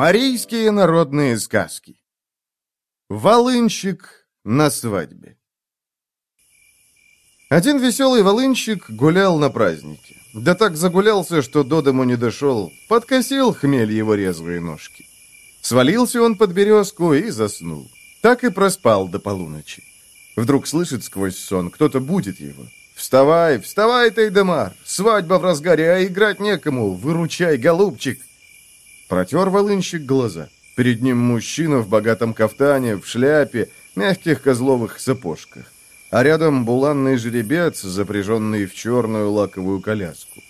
Марийские народные сказки. Волынщик на свадьбе. Один веселый волынщик гулял на празднике. Да так загулялся, что до дому не дошел, подкосил хмель его резвые ножки. Свалился он под березку и заснул. Так и проспал до полуночи. Вдруг слышит сквозь сон, кто-то будет его. «Вставай, вставай, Тайдемар! Свадьба в разгаре, а играть некому! Выручай, голубчик!» Протер волынщик глаза. Перед ним мужчина в богатом кафтане, в шляпе, мягких козловых сапожках. А рядом буланный жеребец, запряженный в черную лаковую коляску.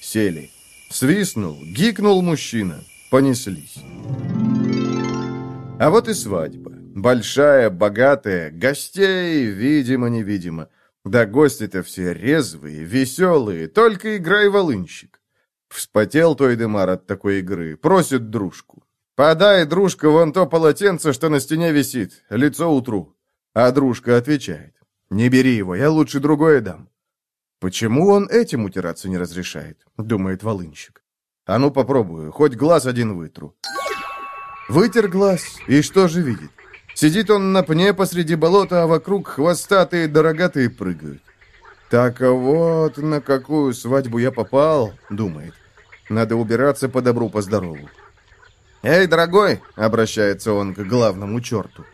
Сели. Свистнул, гикнул мужчина. Понеслись. А вот и свадьба. Большая, богатая, гостей, видимо-невидимо. Да гости-то все резвые, веселые, только играй волынщик. Вспотел Тойдемар от такой игры, просит дружку. «Подай, дружка, вон то полотенце, что на стене висит, лицо утру». А дружка отвечает. «Не бери его, я лучше другое дам». «Почему он этим утираться не разрешает?» — думает волынщик. «А ну попробую, хоть глаз один вытру». Вытер глаз, и что же видит? Сидит он на пне посреди болота, а вокруг хвостатые дорогатые прыгают. «Так вот на какую свадьбу я попал», — думает. «Надо убираться по добру, по здорову». «Эй, дорогой!» — обращается он к главному черту.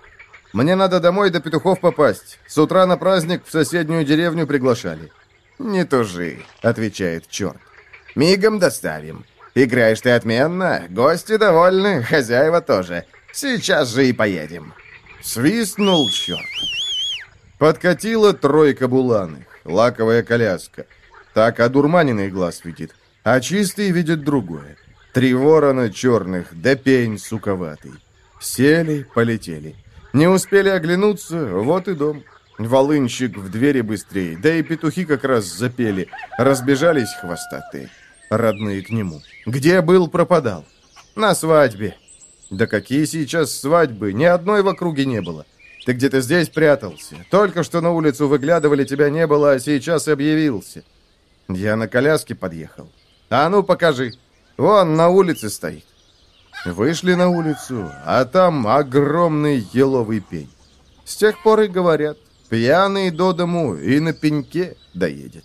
«Мне надо домой до петухов попасть. С утра на праздник в соседнюю деревню приглашали». «Не тужи», — отвечает черт. «Мигом доставим. Играешь ты отменно, гости довольны, хозяева тоже. Сейчас же и поедем». Свистнул черт. Подкатила тройка буланых, лаковая коляска. Так одурманенный глаз видит, а чистый видит другое. Три ворона черных, да пень суковатый. Сели, полетели. Не успели оглянуться, вот и дом. Волынщик в двери быстрее, да и петухи как раз запели. Разбежались хвостатые, родные к нему. Где был, пропадал. На свадьбе. Да какие сейчас свадьбы, ни одной в округе не было. Ты где-то здесь прятался. Только что на улицу выглядывали, тебя не было, а сейчас объявился. Я на коляске подъехал. А ну, покажи. Вон, на улице стоит. Вышли на улицу, а там огромный еловый пень. С тех пор и говорят, пьяный до дому и на пеньке доедет.